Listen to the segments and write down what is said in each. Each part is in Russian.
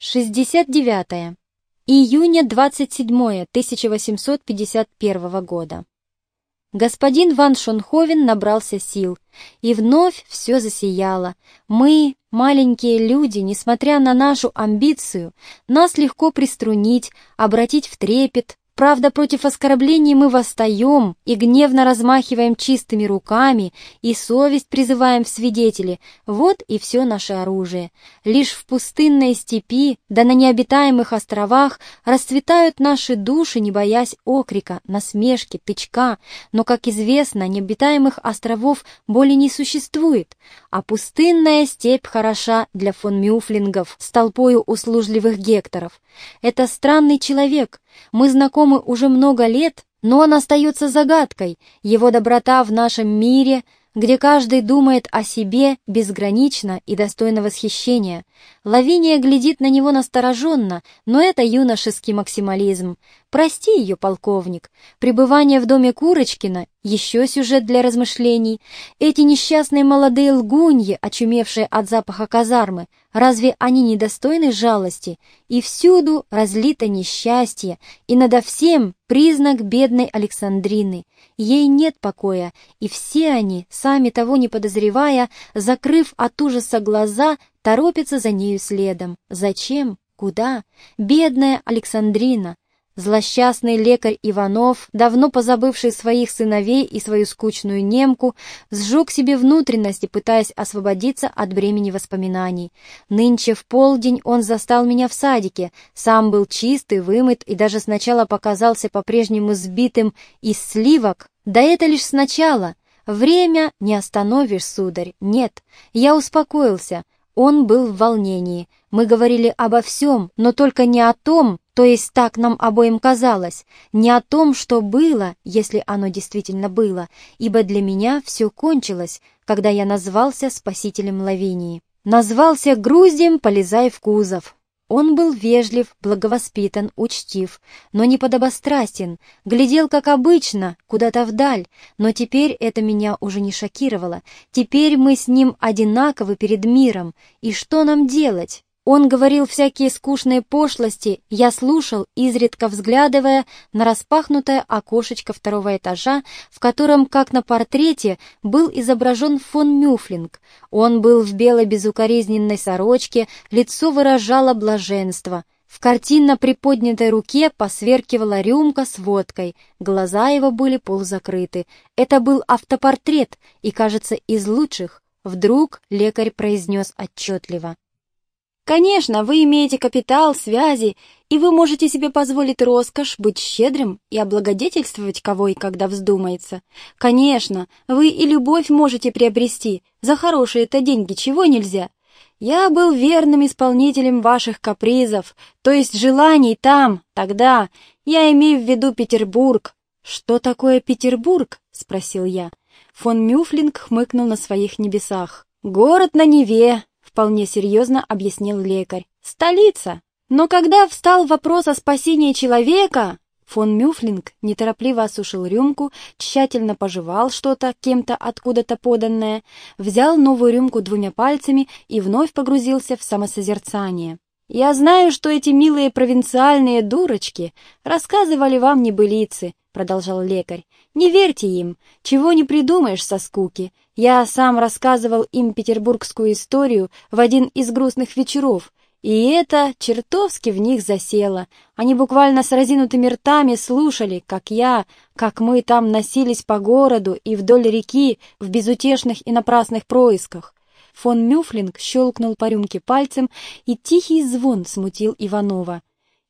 69. Июня 27 1851 года. Господин Ван Шонховен набрался сил, и вновь все засияло. Мы, маленькие люди, несмотря на нашу амбицию, нас легко приструнить, обратить в трепет, Правда, против оскорблений мы восстаем и гневно размахиваем чистыми руками, и совесть призываем в свидетели. Вот и все наше оружие. Лишь в пустынной степи, да на необитаемых островах расцветают наши души, не боясь окрика, насмешки, тычка. Но, как известно, необитаемых островов более не существует, а пустынная степь хороша для фон Мюфлингов с толпою услужливых гекторов. Это странный человек. Мы знакомы знакомы уже много лет, но он остается загадкой. Его доброта в нашем мире — где каждый думает о себе безгранично и достойно восхищения. Лавиния глядит на него настороженно, но это юношеский максимализм. Прости ее, полковник. Пребывание в доме Курочкина — еще сюжет для размышлений. Эти несчастные молодые лгуньи, очумевшие от запаха казармы, разве они недостойны жалости? И всюду разлито несчастье, и надо всем признак бедной Александрины. Ей нет покоя, и все они, сами того не подозревая, закрыв от ужаса глаза, торопятся за нею следом. Зачем? Куда? Бедная Александрина! Злосчастный лекарь Иванов, давно позабывший своих сыновей и свою скучную немку, сжег себе внутренности, пытаясь освободиться от бремени воспоминаний. Нынче в полдень он застал меня в садике, сам был чистый, вымыт и даже сначала показался по-прежнему сбитым из сливок. Да это лишь сначала. Время не остановишь, сударь, нет. Я успокоился. Он был в волнении. Мы говорили обо всем, но только не о том, то есть так нам обоим казалось, не о том, что было, если оно действительно было, ибо для меня все кончилось, когда я назвался спасителем Лавинии. Назвался груздем, полезая в кузов. Он был вежлив, благовоспитан, учтив, но не подобострастен, глядел, как обычно, куда-то вдаль, но теперь это меня уже не шокировало. Теперь мы с ним одинаковы перед миром, и что нам делать? Он говорил всякие скучные пошлости, я слушал, изредка взглядывая на распахнутое окошечко второго этажа, в котором, как на портрете, был изображен фон Мюфлинг. Он был в белой безукоризненной сорочке, лицо выражало блаженство. В картинно приподнятой руке посверкивала рюмка с водкой, глаза его были полузакрыты. Это был автопортрет и, кажется, из лучших. Вдруг лекарь произнес отчетливо. Конечно, вы имеете капитал, связи, и вы можете себе позволить роскошь быть щедрым и облагодетельствовать кого и когда вздумается. Конечно, вы и любовь можете приобрести, за хорошие-то деньги чего нельзя. Я был верным исполнителем ваших капризов, то есть желаний там, тогда. Я имею в виду Петербург. Что такое Петербург? — спросил я. Фон Мюфлинг хмыкнул на своих небесах. «Город на Неве, вполне серьезно объяснил лекарь. «Столица! Но когда встал вопрос о спасении человека...» Фон Мюфлинг неторопливо осушил рюмку, тщательно пожевал что-то, кем-то откуда-то поданное, взял новую рюмку двумя пальцами и вновь погрузился в самосозерцание. «Я знаю, что эти милые провинциальные дурочки рассказывали вам небылицы», — продолжал лекарь. «Не верьте им, чего не придумаешь со скуки. Я сам рассказывал им петербургскую историю в один из грустных вечеров, и это чертовски в них засело. Они буквально с разинутыми ртами слушали, как я, как мы там носились по городу и вдоль реки в безутешных и напрасных происках. Фон Мюфлинг щелкнул по рюмке пальцем, и тихий звон смутил Иванова.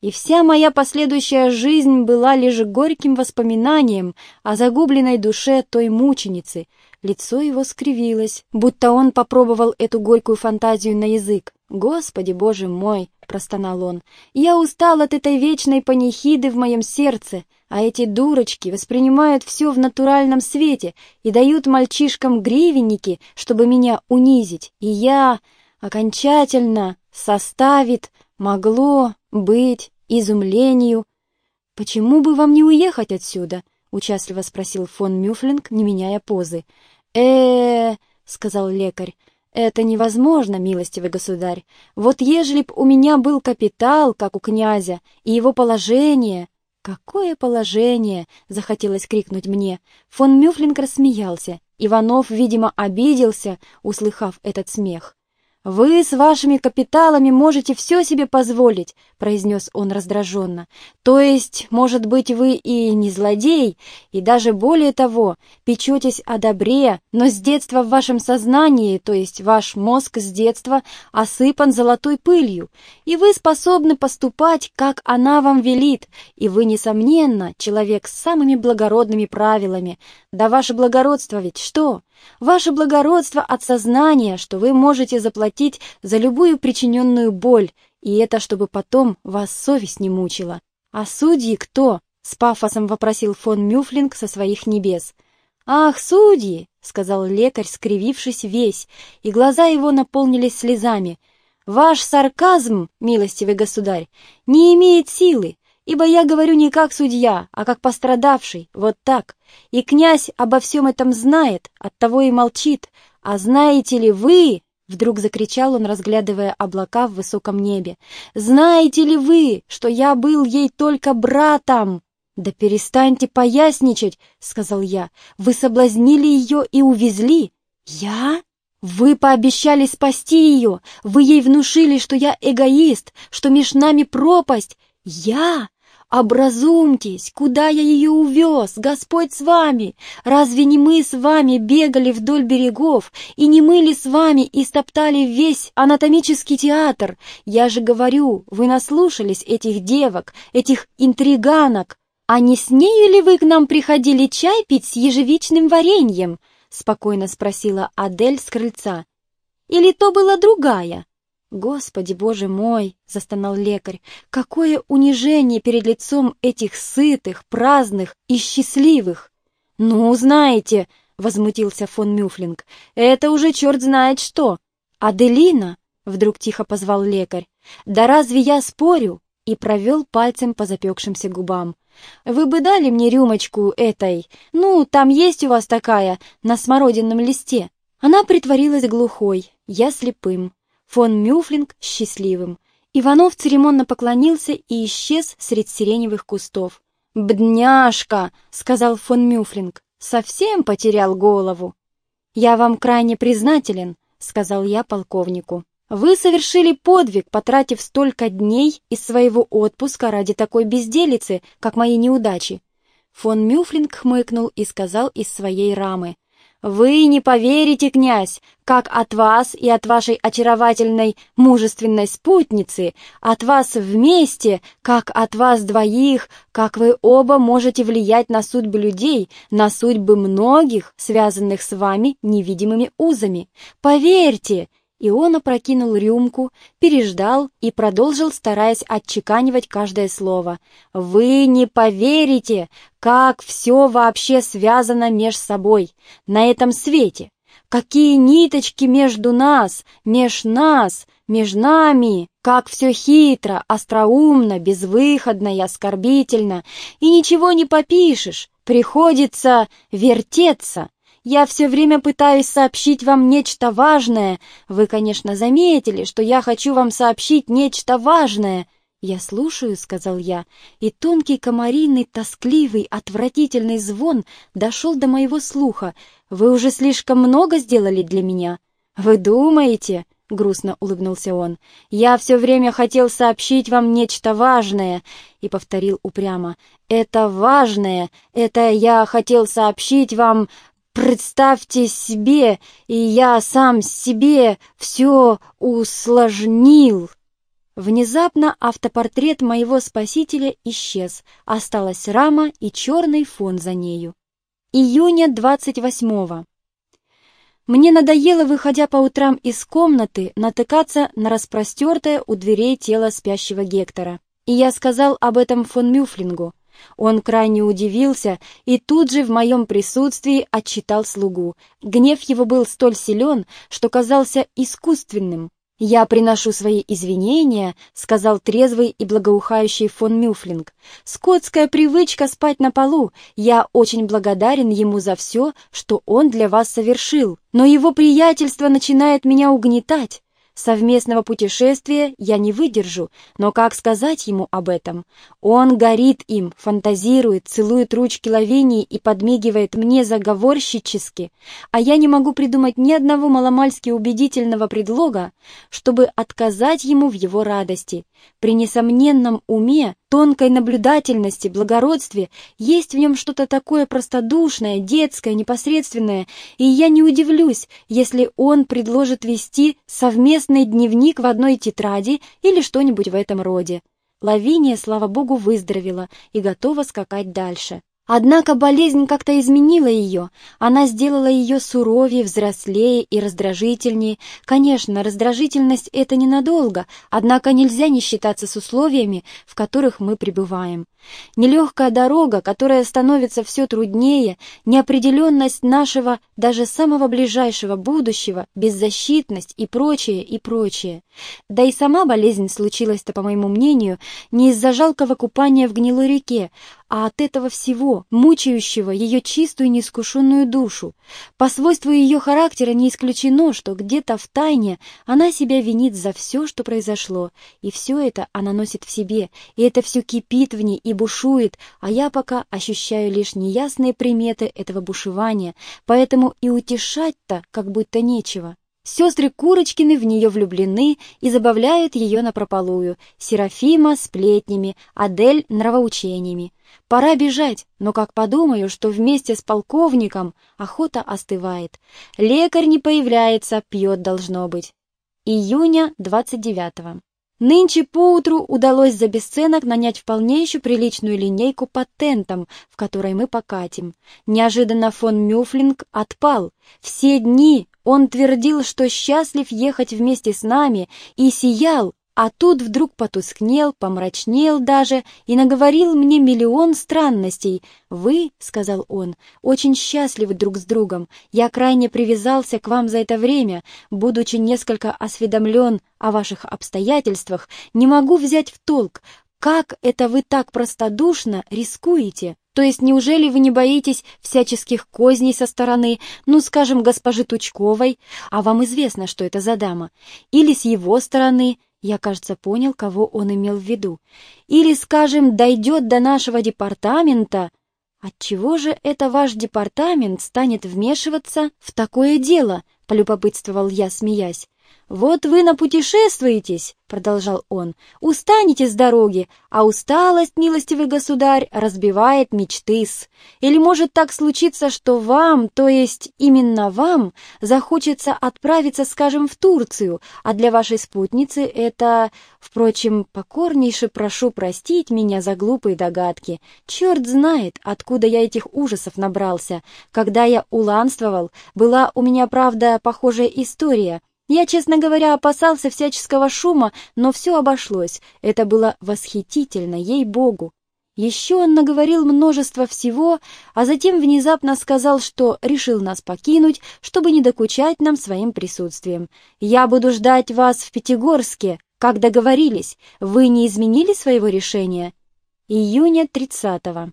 И вся моя последующая жизнь была лишь горьким воспоминанием о загубленной душе той мученицы — Лицо его скривилось, будто он попробовал эту горькую фантазию на язык. «Господи, боже мой!» — простонал он. «Я устал от этой вечной панихиды в моем сердце, а эти дурочки воспринимают все в натуральном свете и дают мальчишкам гривенники, чтобы меня унизить. И я окончательно составит могло быть изумлению. Почему бы вам не уехать отсюда?» — участливо спросил фон Мюфлинг, не меняя позы э сказал лекарь. «Это невозможно, милостивый государь. Вот ежели б у меня был капитал, как у князя, и его положение...» «Какое положение?» — захотелось крикнуть мне. Фон Мюфлинг рассмеялся. Иванов, видимо, обиделся, услыхав этот смех. «Вы с вашими капиталами можете все себе позволить», — произнес он раздраженно. «То есть, может быть, вы и не злодей, и даже более того, печетесь о добре, но с детства в вашем сознании, то есть ваш мозг с детства, осыпан золотой пылью, и вы способны поступать, как она вам велит, и вы, несомненно, человек с самыми благородными правилами. Да ваше благородство ведь что?» Ваше благородство от сознания, что вы можете заплатить за любую причиненную боль, и это чтобы потом вас совесть не мучила. А судьи кто? С пафосом вопросил фон Мюфлинг со своих небес. «Ах, судьи!» — сказал лекарь, скривившись весь, и глаза его наполнились слезами. «Ваш сарказм, милостивый государь, не имеет силы, ибо я говорю не как судья, а как пострадавший, вот так. И князь обо всем этом знает, оттого и молчит. А знаете ли вы, — вдруг закричал он, разглядывая облака в высоком небе, — знаете ли вы, что я был ей только братом? «Да перестаньте поясничать», — сказал я. «Вы соблазнили ее и увезли». «Я?» «Вы пообещали спасти ее! Вы ей внушили, что я эгоист, что меж нами пропасть! Я? «Образумьтесь! Куда я ее увез? Господь с вами! Разве не мы с вами бегали вдоль берегов, и не мы ли с вами и стоптали весь анатомический театр? Я же говорю, вы наслушались этих девок, этих интриганок. А не с нею ли вы к нам приходили чай пить с ежевичным вареньем?» — спокойно спросила Адель с крыльца. «Или то была другая?» «Господи, Боже мой!» — застонал лекарь. «Какое унижение перед лицом этих сытых, праздных и счастливых!» «Ну, знаете!» — возмутился фон Мюфлинг. «Это уже черт знает что!» «Аделина!» — вдруг тихо позвал лекарь. «Да разве я спорю?» и провел пальцем по запекшимся губам. «Вы бы дали мне рюмочку этой, ну, там есть у вас такая, на смородинном листе». Она притворилась глухой, я слепым фон Мюфлинг счастливым. Иванов церемонно поклонился и исчез среди сиреневых кустов. «Бдняжка!» — сказал фон Мюфлинг. «Совсем потерял голову». «Я вам крайне признателен», — сказал я полковнику. «Вы совершили подвиг, потратив столько дней из своего отпуска ради такой безделицы, как мои неудачи». Фон Мюфлинг хмыкнул и сказал из своей рамы. Вы не поверите, князь, как от вас и от вашей очаровательной мужественной спутницы, от вас вместе, как от вас двоих, как вы оба можете влиять на судьбы людей, на судьбы многих, связанных с вами невидимыми узами. Поверьте, и он опрокинул рюмку, переждал и продолжил, стараясь отчеканивать каждое слово. «Вы не поверите, как все вообще связано меж собой на этом свете! Какие ниточки между нас, меж нас, меж нами!» Как все хитро, остроумно, безвыходно и оскорбительно, и ничего не попишешь, приходится вертеться, я все время пытаюсь сообщить вам нечто важное. Вы, конечно, заметили, что я хочу вам сообщить нечто важное. «Я слушаю», — сказал я, и тонкий комарийный, тоскливый, отвратительный звон дошел до моего слуха. «Вы уже слишком много сделали для меня?» «Вы думаете?» — грустно улыбнулся он. «Я все время хотел сообщить вам нечто важное», — и повторил упрямо. «Это важное, это я хотел сообщить вам Представьте себе, и я сам себе все усложнил. Внезапно автопортрет моего спасителя исчез, осталась рама и черный фон за нею. Июня 28-го. Мне надоело, выходя по утрам из комнаты, натыкаться на распростертое у дверей тело спящего Гектора. И я сказал об этом фон Мюфлингу. Он крайне удивился и тут же в моем присутствии отчитал слугу. Гнев его был столь силен, что казался искусственным. «Я приношу свои извинения», — сказал трезвый и благоухающий фон Мюфлинг. «Скотская привычка спать на полу. Я очень благодарен ему за все, что он для вас совершил. Но его приятельство начинает меня угнетать. Совместного путешествия я не выдержу, но как сказать ему об этом? Он горит им, фантазирует, целует ручки Лавинии и подмигивает мне заговорщически, а я не могу придумать ни одного маломальски убедительного предлога, чтобы отказать ему в его радости. При несомненном уме, тонкой наблюдательности, благородстве есть в нем что-то такое простодушное, детское, непосредственное, и я не удивлюсь, если он предложит вести совместный дневник в одной тетради или что-нибудь в этом роде. Лавиния, слава богу, выздоровела и готова скакать дальше. Однако болезнь как-то изменила ее, она сделала ее суровее, взрослее и раздражительнее. Конечно, раздражительность — это ненадолго, однако нельзя не считаться с условиями, в которых мы пребываем. Нелегкая дорога, которая становится все труднее, неопределенность нашего, даже самого ближайшего будущего, беззащитность и прочее, и прочее. Да и сама болезнь случилась-то, по моему мнению, не из-за жалкого купания в гнилой реке, а от этого всего, мучающего ее чистую неискушенную душу. По свойству ее характера не исключено, что где-то в тайне она себя винит за все, что произошло, и все это она носит в себе, и это все кипит в ней и бушует, а я пока ощущаю лишь неясные приметы этого бушевания, поэтому и утешать-то как будто нечего. Сестры Курочкины в нее влюблены и забавляют ее напропалую. Серафима — сплетнями, Адель — нравоучениями. Пора бежать, но как подумаю, что вместе с полковником охота остывает. Лекарь не появляется, пьет должно быть. Июня 29 -го. Нынче поутру удалось за бесценок нанять вполне еще приличную линейку по тентам, в которой мы покатим. Неожиданно фон Мюфлинг отпал. Все дни он твердил, что счастлив ехать вместе с нами, и сиял, а тут вдруг потускнел, помрачнел даже и наговорил мне миллион странностей. «Вы, — сказал он, — очень счастливы друг с другом. Я крайне привязался к вам за это время. Будучи несколько осведомлен о ваших обстоятельствах, не могу взять в толк, как это вы так простодушно рискуете?» То есть неужели вы не боитесь всяческих козней со стороны, ну, скажем, госпожи Тучковой, а вам известно, что это за дама, или с его стороны, я, кажется, понял, кого он имел в виду, или, скажем, дойдет до нашего департамента, отчего же это ваш департамент станет вмешиваться в такое дело, полюбопытствовал я, смеясь. «Вот вы напутешествуетесь», — продолжал он, — «устанете с дороги, а усталость, милостивый государь, разбивает мечты-с. Или может так случиться, что вам, то есть именно вам, захочется отправиться, скажем, в Турцию, а для вашей спутницы это... Впрочем, покорнейше прошу простить меня за глупые догадки. Черт знает, откуда я этих ужасов набрался. Когда я уланствовал, была у меня, правда, похожая история — я, честно говоря, опасался всяческого шума, но все обошлось. Это было восхитительно, ей-богу. Еще он наговорил множество всего, а затем внезапно сказал, что решил нас покинуть, чтобы не докучать нам своим присутствием. «Я буду ждать вас в Пятигорске, как договорились. Вы не изменили своего решения?» Июня 30-го.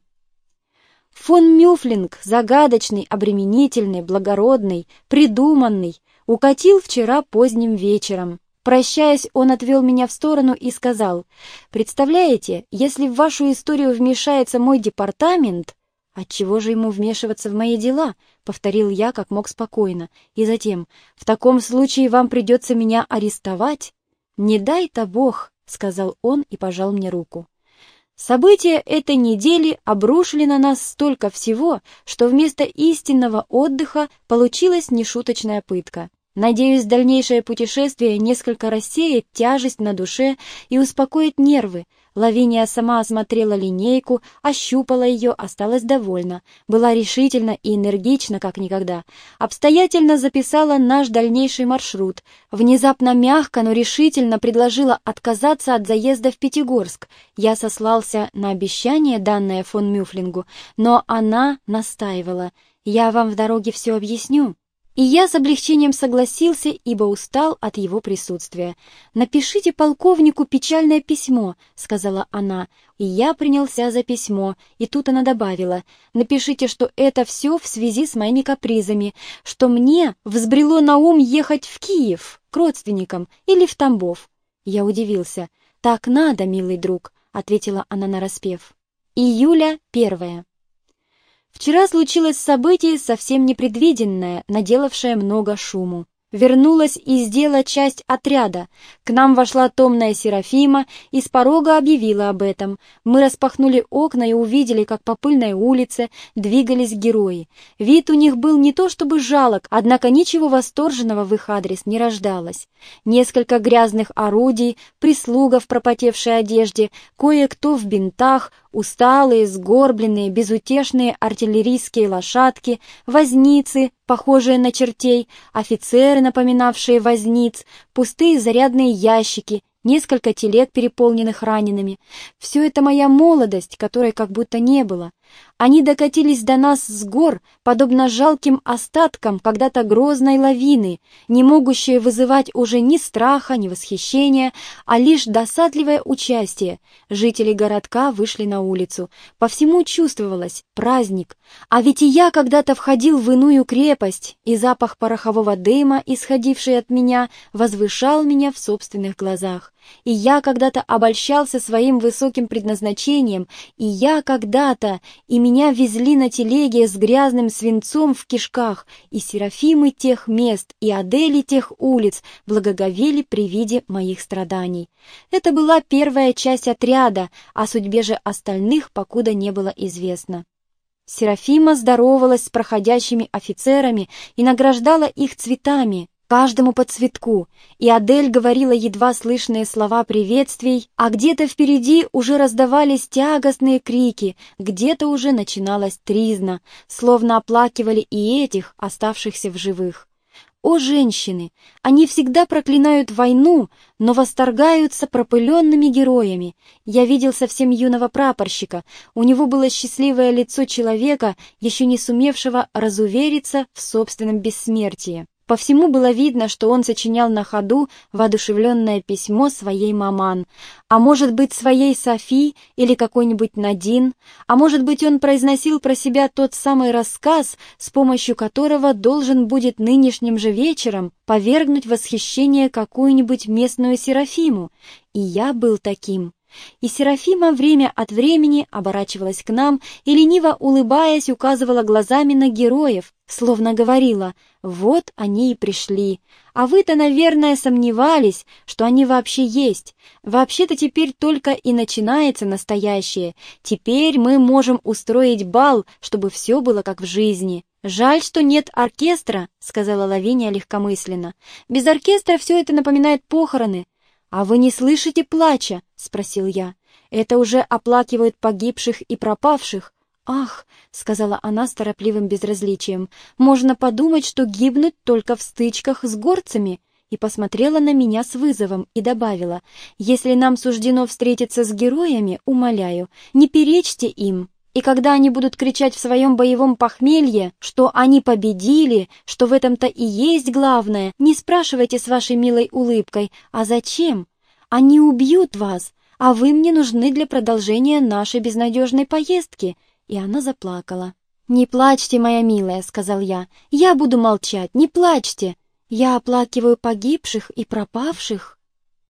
Фон Мюфлинг, загадочный, обременительный, благородный, придуманный, Укатил вчера поздним вечером. Прощаясь, он отвел меня в сторону и сказал, «Представляете, если в вашу историю вмешается мой департамент...» «Отчего же ему вмешиваться в мои дела?» — повторил я как мог спокойно. И затем, «В таком случае вам придется меня арестовать?» «Не дай-то Бог», — сказал он и пожал мне руку. События этой недели обрушили на нас столько всего, что вместо истинного отдыха получилась нешуточная пытка. Надеюсь, дальнейшее путешествие несколько рассеет тяжесть на душе и успокоит нервы. Лавиния сама осмотрела линейку, ощупала ее, осталась довольна, была решительна и энергична, как никогда. Обстоятельно записала наш дальнейший маршрут. Внезапно мягко, но решительно предложила отказаться от заезда в Пятигорск. Я сослался на обещание, данное фон Мюфлингу, но она настаивала. «Я вам в дороге все объясню». И я с облегчением согласился, ибо устал от его присутствия. «Напишите полковнику печальное письмо», — сказала она. И я принялся за письмо, и тут она добавила. «Напишите, что это все в связи с моими капризами, что мне взбрело на ум ехать в Киев, к родственникам или в Тамбов». Я удивился. «Так надо, милый друг», — ответила она нараспев. Июля первое. Вчера случилось событие совсем непредвиденное, наделавшее много шуму вернулась из дела часть отряда. К нам вошла томная Серафима и с порога объявила об этом. Мы распахнули окна и увидели, как по пыльной улице двигались герои. Вид у них был не то чтобы жалок, однако ничего восторженного в их адрес не рождалось. Несколько грязных орудий, прислуга в пропотевшей одежде, кое-кто в бинтах, усталые, сгорбленные, безутешные артиллерийские лошадки, возницы, похожие на чертей, офицеры, напоминавшие возниц, пустые зарядные ящики, несколько телег, переполненных ранеными. Все это моя молодость, которой как будто не было. Они докатились до нас с гор, подобно жалким остаткам когда-то грозной лавины, не могущие вызывать уже ни страха, ни восхищения, а лишь досадливое участие. Жители городка вышли на улицу. По всему чувствовалось праздник. А ведь и я когда-то входил в иную крепость, и запах порохового дыма, исходивший от меня, возвышал меня в собственных глазах. И я когда-то обольщался своим высоким предназначением, и я когда-то, и меня везли на телеге с грязным свинцом в кишках, и серафимы тех мест, и адели тех улиц благоговели при виде моих страданий. Это была первая часть отряда, о судьбе же остальных покуда не было известно. Серафима здоровалась с проходящими офицерами и награждала их цветами, каждому по цветку, и Адель говорила едва слышные слова приветствий, а где-то впереди уже раздавались тягостные крики, где-то уже начиналась тризна, словно оплакивали и этих, оставшихся в живых. О, женщины! Они всегда проклинают войну, но восторгаются пропыленными героями. Я видел совсем юного прапорщика. У него было счастливое лицо человека, еще не сумевшего разувериться в собственном бессмертии. По всему было видно, что он сочинял на ходу воодушевленное письмо своей маман, а может быть, своей Софи или какой-нибудь Надин, а может быть, он произносил про себя тот самый рассказ, с помощью которого должен будет нынешним же вечером повергнуть восхищение какую-нибудь местную Серафиму. И я был таким. И Серафима время от времени оборачивалась к нам и, лениво улыбаясь, указывала глазами на героев, словно говорила «Вот они и пришли, а вы-то, наверное, сомневались, что они вообще есть. Вообще-то теперь только и начинается настоящее. Теперь мы можем устроить бал, чтобы все было как в жизни». «Жаль, что нет оркестра», — сказала Лавиния легкомысленно. «Без оркестра все это напоминает похороны. «А вы не слышите плача?» — спросил я. «Это уже оплакивают погибших и пропавших». «Ах!» — сказала она с торопливым безразличием. «Можно подумать, что гибнут только в стычках с горцами» и посмотрела на меня с вызовом и добавила, «Если нам суждено встретиться с героями, умоляю, не перечьте им, и когда они будут кричать в своем боевом похмелье, что они победили, что в этом-то и есть главное, не спрашивайте с вашей милой улыбкой, а зачем? Они убьют вас, а вы мне нужны для продолжения нашей безнадежной поездки. И она заплакала. «Не плачьте, моя милая», — сказал я. «Я буду молчать, не плачьте. Я оплакиваю погибших и пропавших».